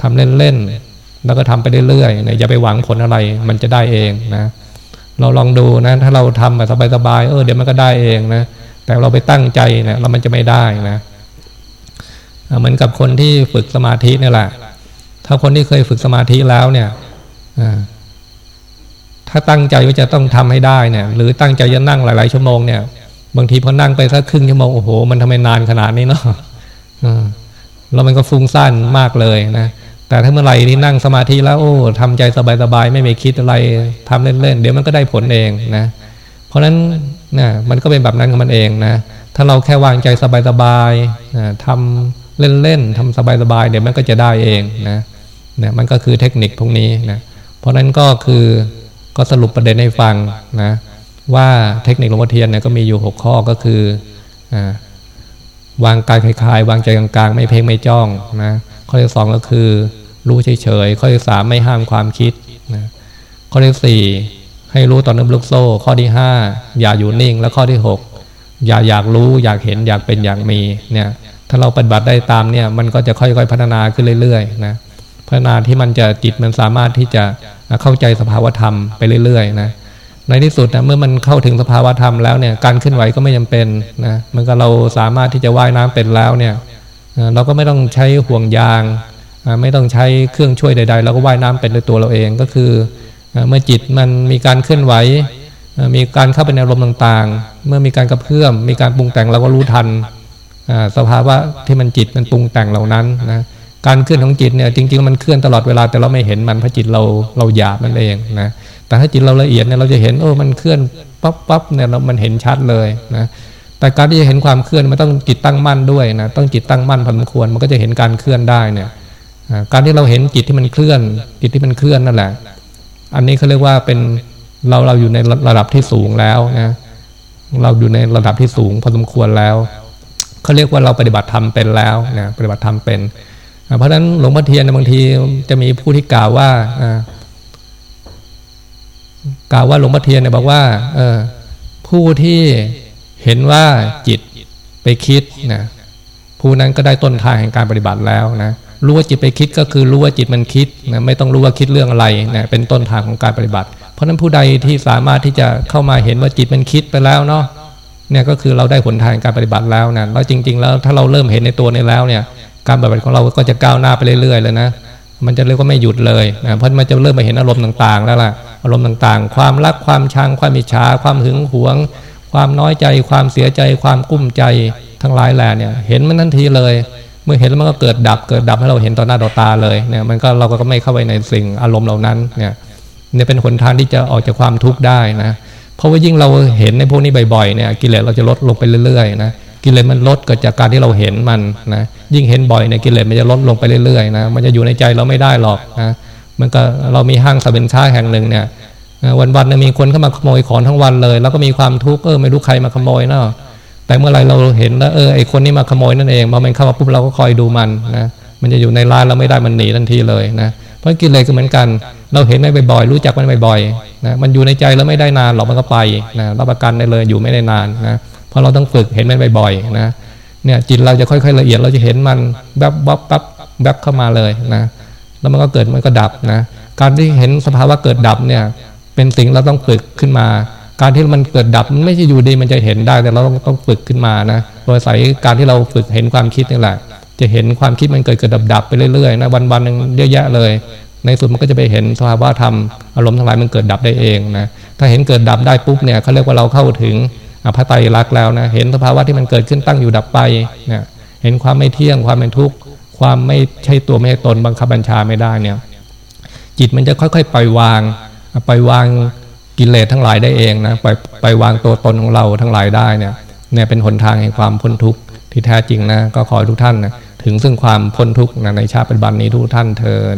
ทำเล่นๆแล้วก็ทำไปเรื่อยๆเนะอย่าไปหวังผลอะไรมันจะได้เองนะเราลองดูนะถ้าเราทำแบบสบายๆเออเดี๋ยวมันก็ได้เองนะแต่เราไปตั้งใจเนะเรามันจะไม่ได้นะเหมือนกับคนที่ฝึกสมาธินี่แหละ ถ้าคนที่เคยฝึกสมาธิแล้วเนี่ยถ้าตั้งใจว่าจะต้องทำให้ได้เนี่ย หรือตั้งใจจะนั่งหลาย ๆ ชั่วโมงเนี่ย บางทีพอนั่งไปสักครึ่งชั่วโมงโอ้โห มันทำไมนานขนาดนี้เนาะแล้วมันก็ฟุ้งซ่านมากเลยนะแต่ถ้าเมื่อไหร่ที่นั่งสมาธิแล้วโอ้ทำใจสบายๆไม่มีคิดอะไรทำเล่นๆ เดี๋ยวมันก็ได้ผลเองนะ เพราะฉะนั้นนะมันก็เป็นแบบนั้นของมันเองนะถ้าเราแค่วางใจสบายๆนะทำเล่นๆทำสบายๆเดี๋ยวมันก็จะได้เองนะนะมันก็คือเทคนิคพวกนี้นะเพราะฉะนั้นก็คือก็สรุปประเด็นให้ฟังนะ ว่าเทคนิคหลวงพ่อเทียนเนี่ยก็มีอยู่ 6 ข้อก็คือวางกายคลาย วางใจกลางๆ ไม่เพ่งไม่จ้องนะข้อที่สองก็คือ รู้เฉยๆข้อที่สามไม่ห้ามความคิดนะข้อที่สี่ให้รู้ตอนนึกลูกโซ่ ข้อที่ห้าอย่าอยู่นิ่ง และข้อที่หกอย่าอยากรู้อยากเห็นอยากเป็นอยากมีเนี่ยถ้าเราปฏิบัติได้ตามเนี่ยมันก็จะค่อยๆพัฒนาขึ้นเรื่อยๆนะพัฒนาที่มันจะจิตมันสามารถที่จะเข้าใจสภาวธรรมไปเรื่อยๆนะ ในที่สุดนะเมื่อมันเข้าถึงสภาวะธรรมแล้วเนี่ยการเคลื่อนไหวก็ไม่จาเป็นนะมันก็เราสามารถที่จะว่ายน้ำเป็นแล้วเนี่ยเราก็ไม่ต้องใช้ห่วงยางไม่ต้องใช้เครื่องช่วยใดๆเราก็ว่ายน้ำเป็นด้วยตัวเราเองก็คือเมื่อจิตมันมีการเคลื่อนไหว มีการเข้าไปในอารมณ์ต่างๆ เมื่อมีการกระเพื่อมมีการปรุงแต่งเราก็รู้ทันสภาวะที่มันจิตมันปรุงแต่งเหล่านั้นนะการเคลื่อนของจิตเนี่ยจริงๆมันเคลื่อนตลอดเวลาแต่เราไม่เห็นมันเพราะจิตเราเราหยาบนั่นเองนะ แต่ถ้าจิตเราละเอียดเนี่ยเราจะเห็นโอ้มันเคลื่อนปั๊บปั๊บเนี่ยเรามันเห็นชัดเลยนะแต่การที่จะเห็นความเคลื่อนมันต้องจิตตั้งมั่นด้วยนะต้องจิตตั้งมั่นพอสมควรมันก็จะเห็นการเคลื่อนได้เนี่ยการที่เราเห็นจิตที่มันเคลื่อน จิตที่มันเคลื่อนนั่นแหละ อันนี้เขาเรียกว่าเป็นเราเราอยู่ในระดับที่สูงแล้วนะเราอยู่ในระดับที่สูงพอสมควรแล้วเขาเรียกว่าเราปฏิบัติธรรมเป็นแล้วนะปฏิบัติธรรมเป็น เพราะฉะนั้นหลวงพ่อเทียนบางทีจะมีผู้ที่กล่าวว่า กล่าวว่าหลวงพ่อเทียนเนี่ยบอกว่าเออผู้ที่เห็นว่าจิตไปคิดนะผู้นั้นก็ได้ต้นทางแห่งการปฏิบัติแล้วนะรู้ว่าจิตไปคิดก็คือรู้ว่าจิตมันคิดนะไม่ต้องรู้ว่าคิดเรื่องอะไรนะเป็นต้นทางของการปฏิบัติ เพราะฉะนั้นผู้ใดที่สามารถที่จะเข้ามาเห็นว่าจิตมันคิดไปแล้วเนาะเนี่ยก็คือเราได้ผลทางการปฏิบัติแล้วนะแล้วจริง ๆ แล้วถ้าเราเริ่มเห็นในตัวนี้แล้วเนี่ย การปฏิบัติของเราก็จะก้าวหน้าไปเรื่อยๆเลยนะ มันจะเรียกว่าไม่หยุดเลยนะเพราะมันจะเริ่มมาเห็นอารมณ์ต่างๆ แล้วล่ะอารมณ์ต่างๆ ความรักความชังความอิจฉาความหึงหวง ความน้อยใจ ความเสียใจ ความกุ้มใจทั้งหลายแหล่เนี่ย เห็นมันทันทีเลย เมื่อเห็นแล้วมันก็เกิดดับเกิดดับให้เราเห็นต่อหน้าต่อตาเลยเนี่ยมันก็เราก็ไม่เข้าไปในสิ่งอารมณ์เหล่านั้นเนี่ยเนี่ยเป็นหนทางที่จะออกจากความทุกข์ได้นะเพราะว่ายิ่งเราเห็นในพวกนี้บ่อยๆเนี่ยกิเลสเราจะลดลงไปเรื่อยๆนะ กิเลสมันลดเกิดจากการที่เราเห็นมันนะยิ่งเห็นบ่อยเนี่ยกิเลสมันจะลดลงไปเรื่อยๆนะมันจะอยู่ในใจเราไม่ได้หรอกนะมันก็เรามีห้างสรรพสินค้าแห่งหนึ่งเนี่ยวันวันมีคนเข้ามาขโมยของทั้งวันเลย แล้วก็มีความทุกข์เออไม่รู้ใครมาขโมยเนาะแต่เมื่อไรเราเห็นแล้วเออไอคนนี้มาขโมยนั่นเองพอมันเข้ามาปุ๊บเราก็คอยดูมันนะมันจะอยู่ในร้านเราไม่ได้มันหนีทันทีเลยนะเพราะกิเลสก็เหมือนกัน เราเห็นมันบ่อยๆรู้จักมันบ่อยๆนะมันอยู่ในใจแล้วไม่ได้นานหรอกมันก็ไปนะรับประกันได้เลยอยู่ไม่ได้นานนะ เพราะเราต้องฝึกเห็นมันบ่อยๆนะเนี่ยจิตเราจะค่อยๆละเอียดเราจะเห็นมันแบบบ๊อบปั๊บแบบเข้ามาเลยนะแล้วมันก็เกิดมันก็ดับนะการที่เห็นสภาวะเกิดดับเนี่ยเป็นสิ่งเราต้องฝึกขึ้นมา การที่มันเกิดดับมันไม่ใช่อยู่ดีมันจะเห็นได้แต่เราต้องต้องฝึกขึ้นมานะโดยใส่การที่เราฝึกเห็นความคิดนี่แหละ จะเห็นความคิดมันเกิดเกิดดับดับไปเรื่อยๆนะวันวันหนึ่งเยอะแยะเลย ในสุดมันก็จะไปเห็นสภาวะธรรมอารมณ์ทั้งหลายมันเกิดดับได้เองนะถ้าเห็นเกิดดับได้ปุ๊บเนี่ยเขาเรียกว่าเราเข้าถึง พระไตรลักษณ์แล้วนะเห็นสภาวะที่มันเกิดขึ้นตั้งอยู่ดับไปเนี่ยเห็นความไม่เที่ยงความเป็นทุกข์ความไม่ใช่ตัวไม่ใช่ตนบังคับบัญชาไม่ได้เนี่ยจิตมันจะค่อยๆปล่อยวางปล่อยวางกิเลสทั้งหลายได้เองนะปล่อยปล่อยวางตัวตนของเราทั้งหลายได้เนี่ยเนี่ยเป็นหนทางแห่งความพ้นทุกข์ที่แท้จริงนะก็ขอทุกท่านนะถึงซึ่งความพ้นทุกข์ในชาติปัจจุบันนี้ทุกท่านเทิน